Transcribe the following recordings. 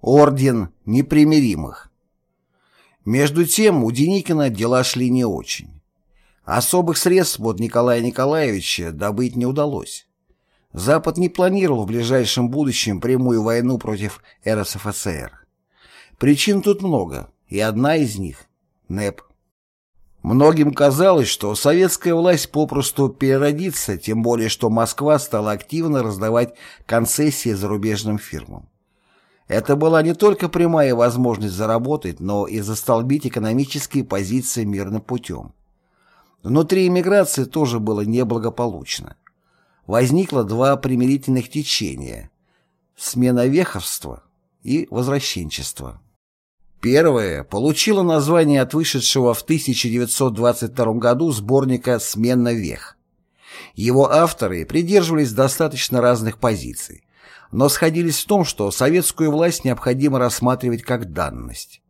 Орден непримиримых. Между тем у Деникина дела шли не очень. Особых средств от Николая Николаевича добыть не удалось. Запад не планировал в ближайшем будущем прямую войну против РСФСР. Причин тут много, и одна из них – НЭП. Многим казалось, что советская власть попросту переродится, тем более что Москва стала активно раздавать концессии зарубежным фирмам. Это была не только прямая возможность заработать, но и застолбить экономические позиции мирным путем. Внутри эмиграции тоже было неблагополучно. Возникло два примирительных течения – смена веховства и возвращенчества. Первое получило название от вышедшего в 1922 году сборника «Смена вех». Его авторы придерживались достаточно разных позиций, но сходились в том, что советскую власть необходимо рассматривать как данность.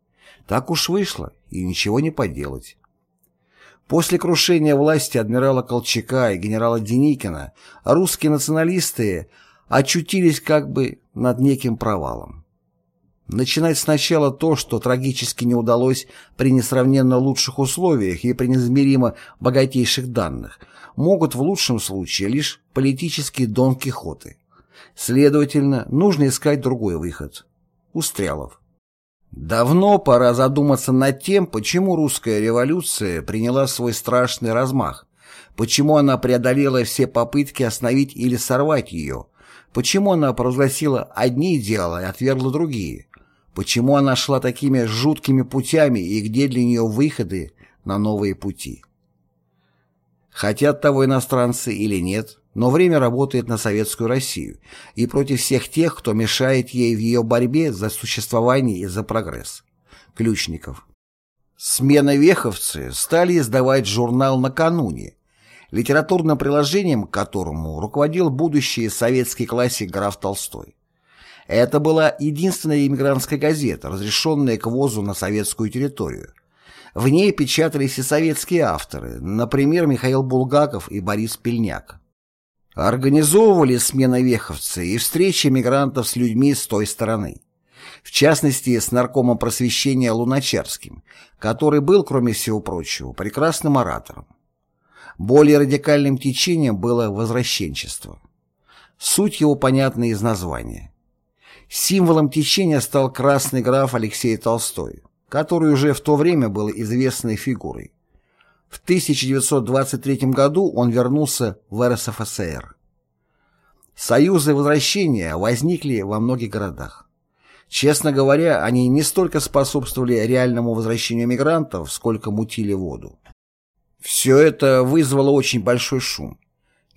Так уж вышло, и ничего не поделать. После крушения власти адмирала Колчака и генерала Деникина русские националисты очутились как бы над неким провалом. Начинать сначала то, что трагически не удалось при несравненно лучших условиях и при неизмеримо богатейших данных, могут в лучшем случае лишь политические Дон Кихоты. Следовательно, нужно искать другой выход. Устрялов. Давно пора задуматься над тем, почему русская революция приняла свой страшный размах, почему она преодолела все попытки остановить или сорвать ее, почему она провозгласила одни идеалы и отвергла другие, Почему она шла такими жуткими путями и где для нее выходы на новые пути? Хотят того иностранцы или нет, но время работает на советскую Россию и против всех тех, кто мешает ей в ее борьбе за существование и за прогресс. Ключников. Смена-веховцы стали издавать журнал «Накануне», литературным приложением к которому руководил будущий советский классик граф Толстой. Это была единственная иммигрантская газета, разрешенная к ввозу на советскую территорию. В ней печатались и советские авторы, например, Михаил Булгаков и Борис Пельняк. Организовывали сменовеховцы и встречи мигрантов с людьми с той стороны. В частности, с наркомом просвещения Луначарским, который был, кроме всего прочего, прекрасным оратором. Более радикальным течением было возвращенчество. Суть его понятна из названия. Символом течения стал красный граф Алексей Толстой, который уже в то время был известной фигурой. В 1923 году он вернулся в РСФСР. Союзы возвращения возникли во многих городах. Честно говоря, они не столько способствовали реальному возвращению мигрантов, сколько мутили воду. Все это вызвало очень большой шум.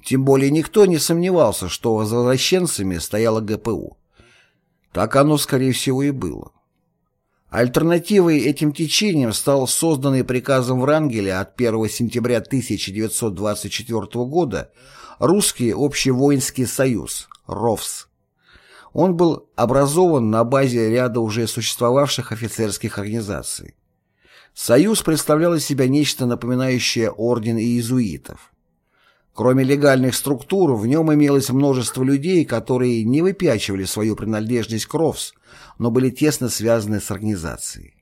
Тем более никто не сомневался, что за возвращенцами стояла ГПУ. Так оно, скорее всего, и было. Альтернативой этим течениям стал созданный приказом Врангеля от 1 сентября 1924 года Русский общевоинский союз, РОВС. Он был образован на базе ряда уже существовавших офицерских организаций. Союз представлял из себя нечто напоминающее орден иезуитов. Кроме легальных структур, в нем имелось множество людей, которые не выпячивали свою принадлежность к РОВС, но были тесно связаны с организацией.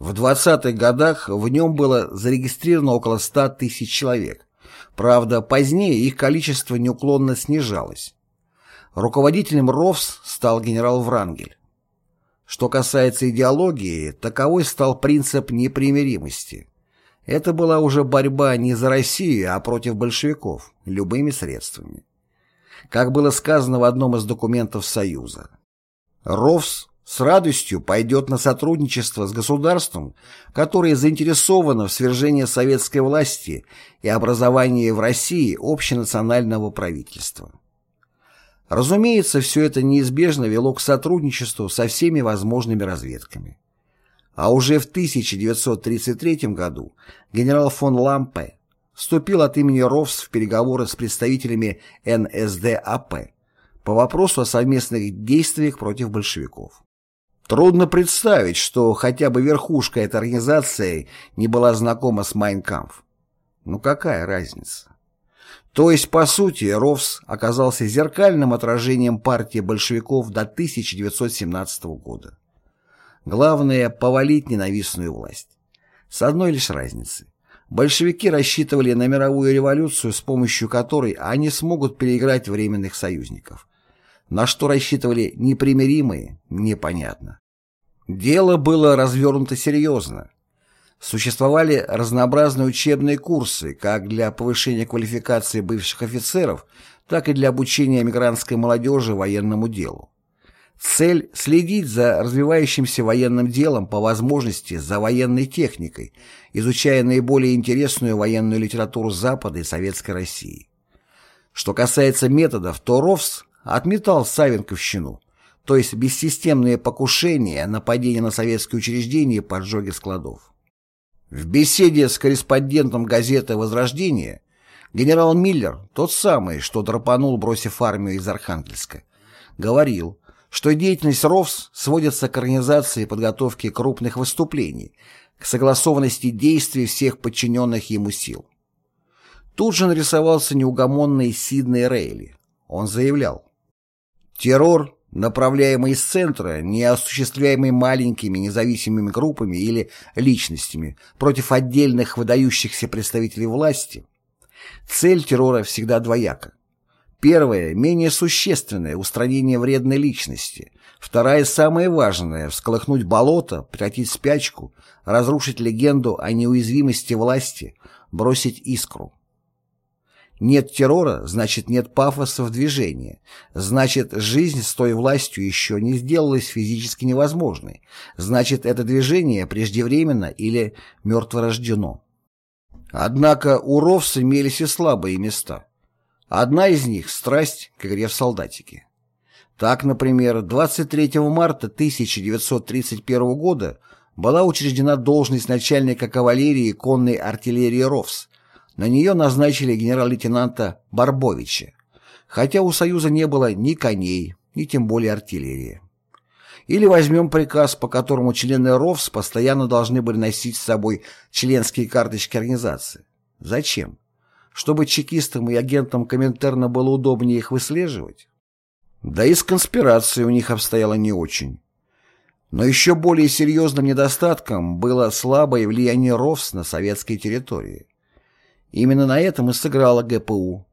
В 20-х годах в нем было зарегистрировано около 100 тысяч человек. Правда, позднее их количество неуклонно снижалось. Руководителем РОВС стал генерал Врангель. Что касается идеологии, таковой стал принцип непримиримости – это была уже борьба не за Россию, а против большевиков, любыми средствами. Как было сказано в одном из документов Союза. РОВС с радостью пойдет на сотрудничество с государством, которое заинтересовано в свержении советской власти и образовании в России общенационального правительства. Разумеется, все это неизбежно вело к сотрудничеству со всеми возможными разведками. А уже в 1933 году генерал фон Лампе вступил от имени РОВС в переговоры с представителями НСДАП по вопросу о совместных действиях против большевиков. Трудно представить, что хотя бы верхушка этой организации не была знакома с Майнкамф. Ну какая разница? То есть, по сути, РОВС оказался зеркальным отражением партии большевиков до 1917 года. Главное – повалить ненавистную власть. С одной лишь разницей. Большевики рассчитывали на мировую революцию, с помощью которой они смогут переиграть временных союзников. На что рассчитывали непримиримые, непонятно. Дело было развернуто серьезно. Существовали разнообразные учебные курсы как для повышения квалификации бывших офицеров, так и для обучения эмигрантской молодежи военному делу. Цель – следить за развивающимся военным делом по возможности за военной техникой, изучая наиболее интересную военную литературу Запада и Советской России. Что касается методов, то РОВС отметал Савенковщину, то есть бессистемные покушения, нападения на советские учреждения и поджоги складов. В беседе с корреспондентом газеты «Возрождение» генерал Миллер, тот самый, что драпанул, бросив армию из Архангельска, говорил, что деятельность РОВС сводится к организации и подготовке крупных выступлений, к согласованности действий всех подчиненных ему сил. Тут же нарисовался неугомонный Сидней Рейли. Он заявлял, «Террор направляемый из центра, не осуществляемый маленькими независимыми группами или личностями против отдельных выдающихся представителей власти, цель террора всегда двояка. Первая, менее существенная – устранение вредной личности. Вторая, самая важная – всколыхнуть болото, прекратить спячку, разрушить легенду о неуязвимости власти, бросить искру. Нет террора, значит нет пафоса в движении. Значит, жизнь с той властью еще не сделалась физически невозможной. Значит, это движение преждевременно или мертворождено. Однако у Ровс имелись и слабые места. Одна из них – страсть к игре в солдатики. Так, например, 23 марта 1931 года была учреждена должность начальника кавалерии конной артиллерии РОВС, на нее назначили генерал-лейтенанта Барбовича, хотя у Союза не было ни коней, ни тем более артиллерии. Или возьмем приказ, по которому члены РОВС постоянно должны были носить с собой членские карточки организации. Зачем? Чтобы чекистам и агентам Коминтерна было удобнее их выслеживать? Да и с конспирацией у них обстояло не очень. Но еще более серьезным недостатком было слабое влияние РОВС на советской территории. Именно на этом и сыграла ГПУ,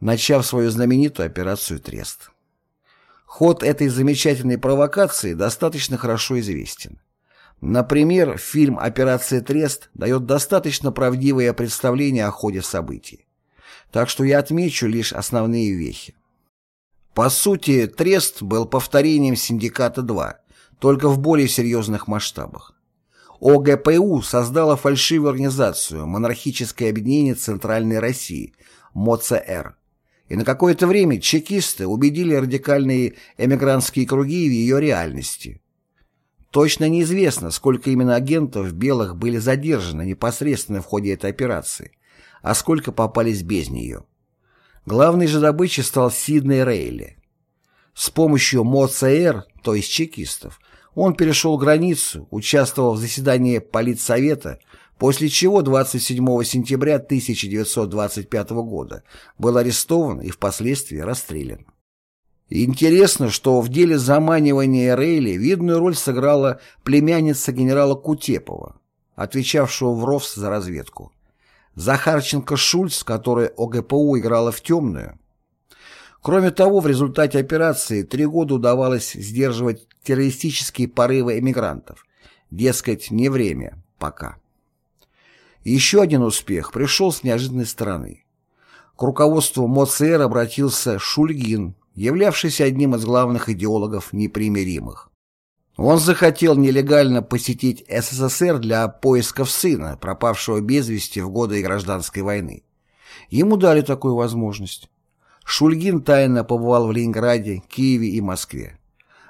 начав свою знаменитую операцию «Трест». Ход этой замечательной провокации достаточно хорошо известен. Например, фильм «Операция Трест» дает достаточно правдивое представление о ходе событий. Так что я отмечу лишь основные вехи. По сути, Трест был повторением «Синдиката-2», только в более серьезных масштабах. ОГПУ создала фальшивую организацию «Монархическое объединение Центральной России» МОЦР. И на какое-то время чекисты убедили радикальные эмигрантские круги в ее реальности. Точно неизвестно, сколько именно агентов белых были задержаны непосредственно в ходе этой операции, а сколько попались без нее. Главной же добычей стал Сидней Рейли. С помощью МОЦР, то есть чекистов, он перешел границу, участвовал в заседании Политсовета, после чего 27 сентября 1925 года был арестован и впоследствии расстрелян. Интересно, что в деле заманивания Рейли видную роль сыграла племянница генерала Кутепова, отвечавшего в РОВС за разведку. Захарченко-Шульц, которая ОГПУ играла в темную, Кроме того, в результате операции три года удавалось сдерживать террористические порывы эмигрантов. Дескать, не время, пока. Еще один успех пришел с неожиданной стороны. К руководству МОЦР обратился Шульгин, являвшийся одним из главных идеологов непримиримых. Он захотел нелегально посетить СССР для поисков сына, пропавшего без вести в годы гражданской войны. Ему дали такую возможность. Шульгин тайно побывал в Ленинграде, Киеве и Москве.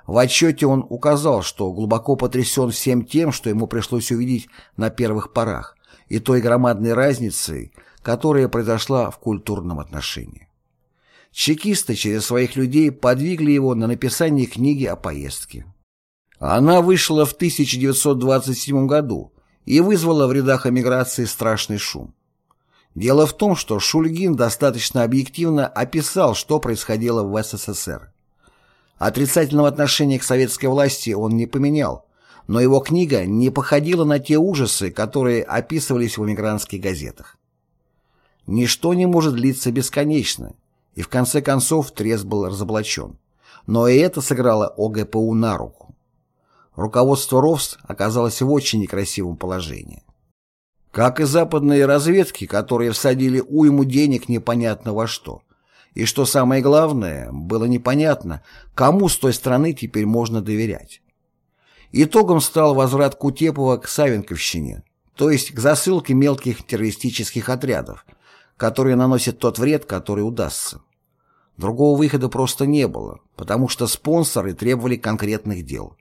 В отчете он указал, что глубоко потрясен всем тем, что ему пришлось увидеть на первых порах, и той громадной разницей, которая произошла в культурном отношении. Чекисты через своих людей подвигли его на написание книги о поездке. Она вышла в 1927 году и вызвала в рядах эмиграции страшный шум. Дело в том, что Шульгин достаточно объективно описал, что происходило в СССР. Отрицательного отношения к советской власти он не поменял, но его книга не походила на те ужасы, которые описывались в эмигрантских газетах. Ничто не может длиться бесконечно, и в конце концов Трест был разоблачен. Но и это сыграло ОГПУ на руку. Руководство РОВС оказалось в очень некрасивом положении. Как и западные разведки, которые всадили уйму денег непонятно во что. И что самое главное, было непонятно, кому с той страны теперь можно доверять. Итогом стал возврат Кутепова к Савенковщине, то есть к засылке мелких террористических отрядов, которые наносят тот вред, который удастся. Другого выхода просто не было, потому что спонсоры требовали конкретных дел.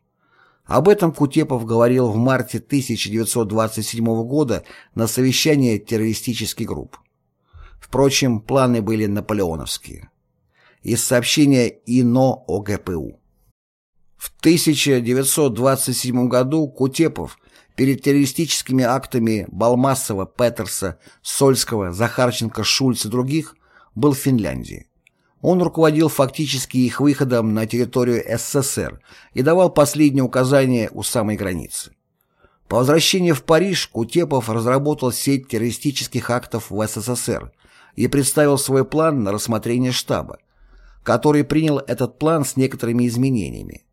Об этом Кутепов говорил в марте 1927 года на совещании террористических групп. Впрочем, планы были наполеоновские. Из сообщения ИНО ОГПУ. В 1927 году Кутепов перед террористическими актами Балмасова, Петерса, Сольского, Захарченко, Шульца и других был в Финляндии. Он руководил фактически их выходом на территорию СССР и давал последние указания у самой границы. По возвращении в Париж Кутепов разработал сеть террористических актов в СССР и представил свой план на рассмотрение штаба, который принял этот план с некоторыми изменениями.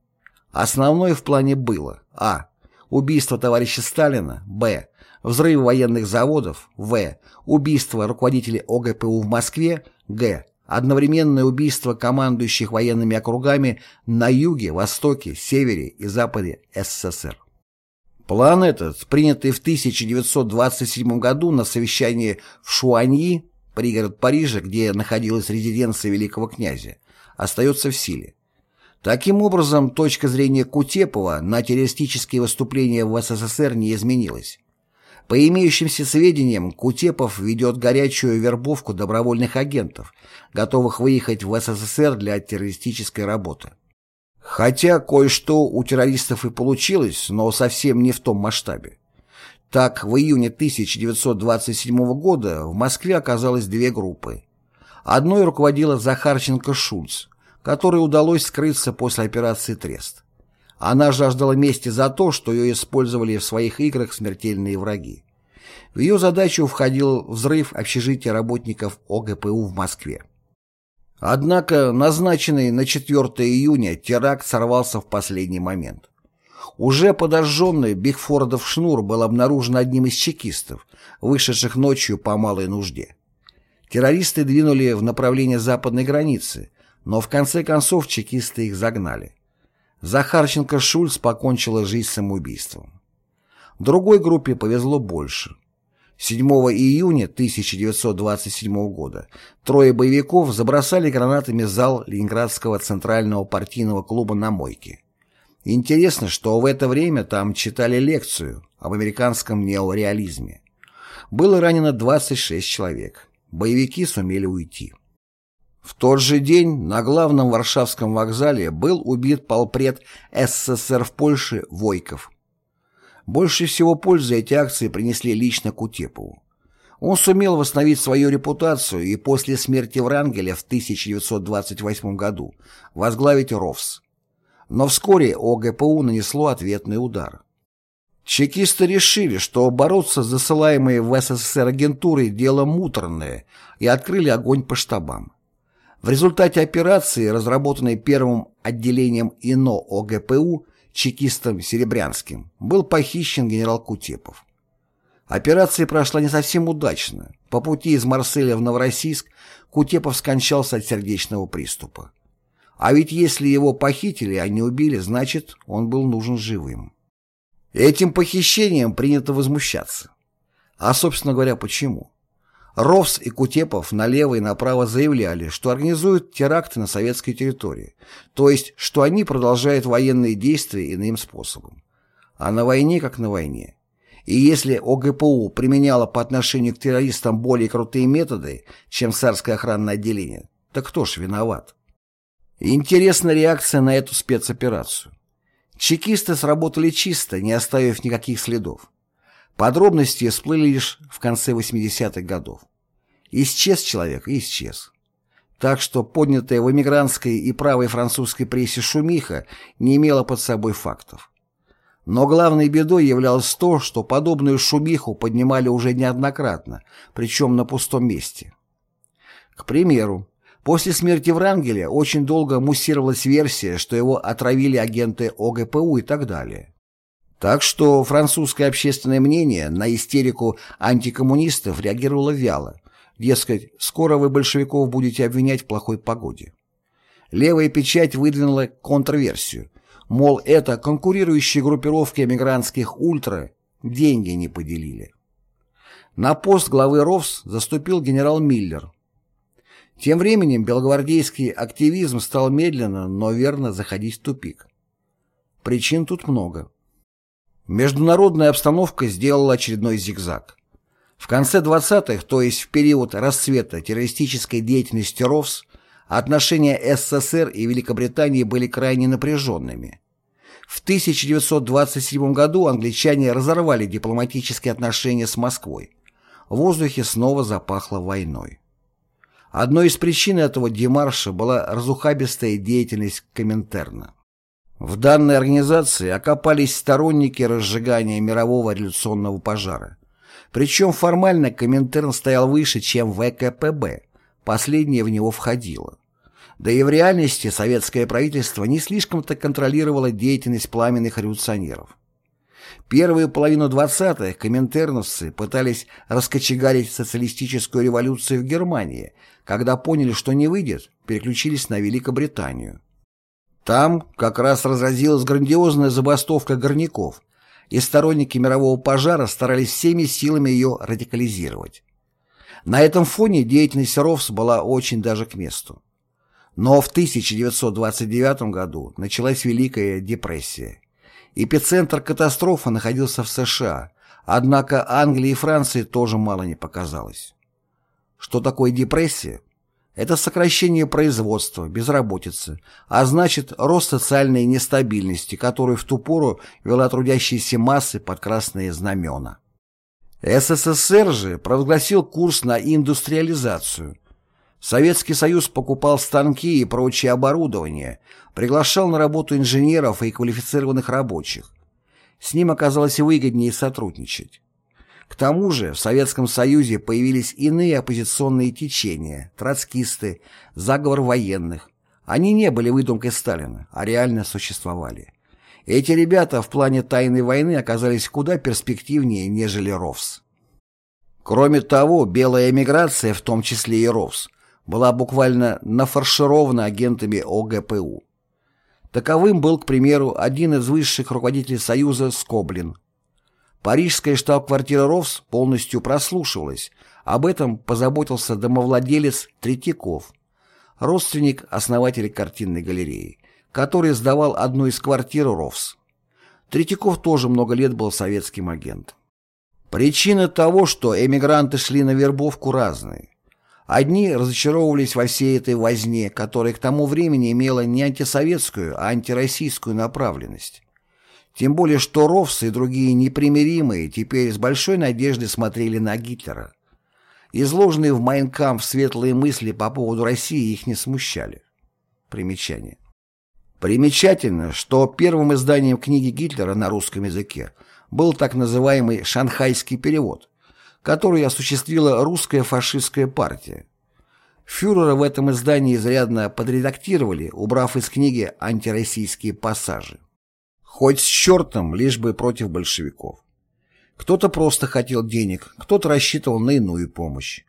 Основное в плане было а. Убийство товарища Сталина, б. Взрыв военных заводов, в. Убийство руководителей ОГПУ в Москве, г одновременное убийство командующих военными округами на юге, востоке, севере и западе СССР. План этот, принятый в 1927 году на совещании в Шуаньи, пригород Парижа, где находилась резиденция великого князя, остается в силе. Таким образом, точка зрения Кутепова на террористические выступления в СССР не изменилась. По имеющимся сведениям, Кутепов ведет горячую вербовку добровольных агентов, готовых выехать в СССР для террористической работы. Хотя кое-что у террористов и получилось, но совсем не в том масштабе. Так, в июне 1927 года в Москве оказалось две группы. Одной руководила Захарченко Шульц, которой удалось скрыться после операции «Трест». Она жаждала мести за то, что ее использовали в своих играх смертельные враги. В ее задачу входил взрыв общежития работников ОГПУ в Москве. Однако назначенный на 4 июня теракт сорвался в последний момент. Уже подожженный Бигфордов шнур был обнаружен одним из чекистов, вышедших ночью по малой нужде. Террористы двинули в направлении западной границы, но в конце концов чекисты их загнали. Захарченко Шульц покончила жизнь самоубийством. Другой группе повезло больше. 7 июня 1927 года трое боевиков забросали гранатами зал Ленинградского центрального партийного клуба на мойке. Интересно, что в это время там читали лекцию об американском неореализме. Было ранено 26 человек. Боевики сумели уйти. В тот же день на главном Варшавском вокзале был убит полпред СССР в Польше Войков. Больше всего пользы эти акции принесли лично Кутепову. Он сумел восстановить свою репутацию и после смерти Врангеля в 1928 году возглавить РОВС. Но вскоре ОГПУ нанесло ответный удар. Чекисты решили, что бороться с засылаемой в СССР агентурой дело муторное и открыли огонь по штабам. В результате операции, разработанной первым отделением ИНО ОГПУ чекистом Серебрянским, был похищен генерал Кутепов. Операция прошла не совсем удачно. По пути из Марселя в Новороссийск Кутепов скончался от сердечного приступа. А ведь если его похитили, а не убили, значит, он был нужен живым. Этим похищением принято возмущаться. А, собственно говоря, почему? Ровс и Кутепов налево и направо заявляли, что организуют теракты на советской территории, то есть, что они продолжают военные действия иным способом. А на войне как на войне. И если ОГПУ применяло по отношению к террористам более крутые методы, чем царское охранное отделение, так кто ж виноват? Интересна реакция на эту спецоперацию. Чекисты сработали чисто, не оставив никаких следов. Подробности всплыли лишь в конце 80-х годов. Исчез человек и исчез. Так что поднятая в эмигрантской и правой французской прессе шумиха не имела под собой фактов. Но главной бедой являлось то, что подобную шумиху поднимали уже неоднократно, причем на пустом месте. К примеру, после смерти Врангеля очень долго муссировалась версия, что его отравили агенты ОГПУ и так далее. Так что французское общественное мнение на истерику антикоммунистов реагировало вяло, Дескать, скоро вы большевиков будете обвинять в плохой погоде. Левая печать выдвинула контрверсию. Мол, это конкурирующие группировки эмигрантских ультра деньги не поделили. На пост главы РОВС заступил генерал Миллер. Тем временем белогвардейский активизм стал медленно, но верно заходить в тупик. Причин тут много. Международная обстановка сделала очередной зигзаг. В конце 20-х, то есть в период расцвета террористической деятельности РОВС, отношения СССР и Великобритании были крайне напряженными. В 1927 году англичане разорвали дипломатические отношения с Москвой. В воздухе снова запахло войной. Одной из причин этого демарша была разухабистая деятельность Коминтерна. В данной организации окопались сторонники разжигания мирового революционного пожара. Причем формально Коминтерн стоял выше, чем ВКПБ, последнее в него входило. Да и в реальности советское правительство не слишком-то контролировало деятельность пламенных революционеров. Первую половину 20-х коминтерновцы пытались раскочегарить социалистическую революцию в Германии, когда поняли, что не выйдет, переключились на Великобританию. Там как раз разразилась грандиозная забастовка горняков, и сторонники мирового пожара старались всеми силами ее радикализировать. На этом фоне деятельность РОВС была очень даже к месту. Но в 1929 году началась Великая депрессия. Эпицентр катастрофы находился в США, однако Англии и Франции тоже мало не показалось. Что такое депрессия? Это сокращение производства, безработицы, а значит рост социальной нестабильности, которую в ту пору вела трудящиеся массы под красные знамена. СССР же провозгласил курс на индустриализацию. Советский Союз покупал станки и прочее оборудование, приглашал на работу инженеров и квалифицированных рабочих. С ним оказалось выгоднее сотрудничать. К тому же в Советском Союзе появились иные оппозиционные течения, троцкисты, заговор военных. Они не были выдумкой Сталина, а реально существовали. Эти ребята в плане тайной войны оказались куда перспективнее, нежели РОВС. Кроме того, белая эмиграция, в том числе и РОВС, была буквально нафарширована агентами ОГПУ. Таковым был, к примеру, один из высших руководителей Союза Скоблин – Парижская штаб-квартира РОВС полностью прослушивалась. Об этом позаботился домовладелец Третьяков, родственник основателя картинной галереи, который сдавал одну из квартир РОВС. Третьяков тоже много лет был советским агентом. Причины того, что эмигранты шли на вербовку, разные. Одни разочаровывались во всей этой возне, которая к тому времени имела не антисоветскую, а антироссийскую направленность. Тем более, что Ровс и другие непримиримые теперь с большой надеждой смотрели на Гитлера. Изложенные в Майнкамп светлые мысли по поводу России их не смущали. Примечание. Примечательно, что первым изданием книги Гитлера на русском языке был так называемый «шанхайский перевод», который осуществила русская фашистская партия. Фюрера в этом издании изрядно подредактировали, убрав из книги антироссийские пассажи. Хоть с чертом, лишь бы против большевиков. Кто-то просто хотел денег, кто-то рассчитывал на иную помощь.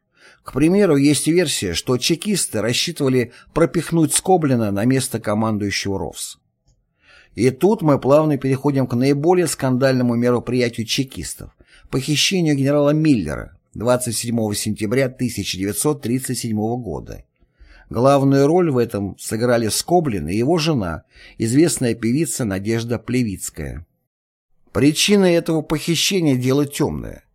К примеру, есть версия, что чекисты рассчитывали пропихнуть Скоблина на место командующего РОВС. И тут мы плавно переходим к наиболее скандальному мероприятию чекистов – похищению генерала Миллера 27 сентября 1937 года Главную роль в этом сыграли Скоблин и его жена, известная певица Надежда Плевицкая. Причиной этого похищения дело темное.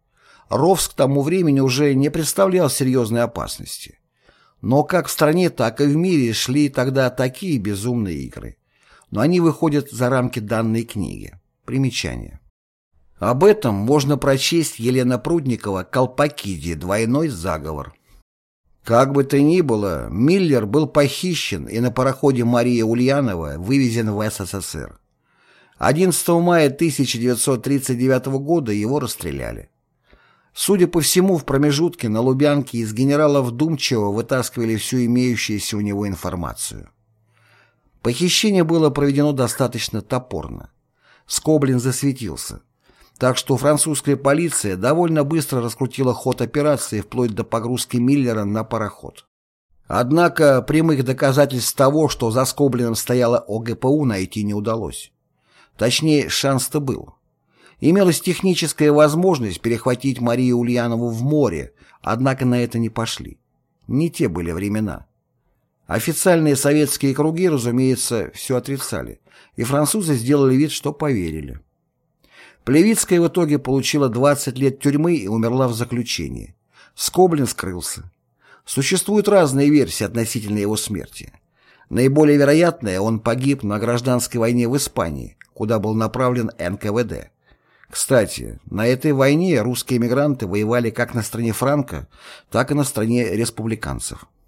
Ровск к тому времени уже не представлял серьезной опасности. Но как в стране, так и в мире шли тогда такие безумные игры. Но они выходят за рамки данной книги. Примечание. Об этом можно прочесть Елена Прудникова «Колпакиди. Двойной заговор». Как бы то ни было, Миллер был похищен и на пароходе Мария Ульянова вывезен в СССР. 11 мая 1939 года его расстреляли. Судя по всему, в промежутке на Лубянке из генерала Вдумчиво вытаскивали всю имеющуюся у него информацию. Похищение было проведено достаточно топорно. Скоблин засветился. Так что французская полиция довольно быстро раскрутила ход операции вплоть до погрузки Миллера на пароход. Однако прямых доказательств того, что за Скоблиным стояла ОГПУ, найти не удалось. Точнее, шанс-то был. Имелась техническая возможность перехватить Марию Ульянову в море, однако на это не пошли. Не те были времена. Официальные советские круги, разумеется, все отрицали, и французы сделали вид, что поверили. Плевицкая в итоге получила 20 лет тюрьмы и умерла в заключении. Скоблин скрылся. Существуют разные версии относительно его смерти. Наиболее вероятная, он погиб на гражданской войне в Испании, куда был направлен НКВД. Кстати, на этой войне русские эмигранты воевали как на стороне Франко, так и на стороне республиканцев.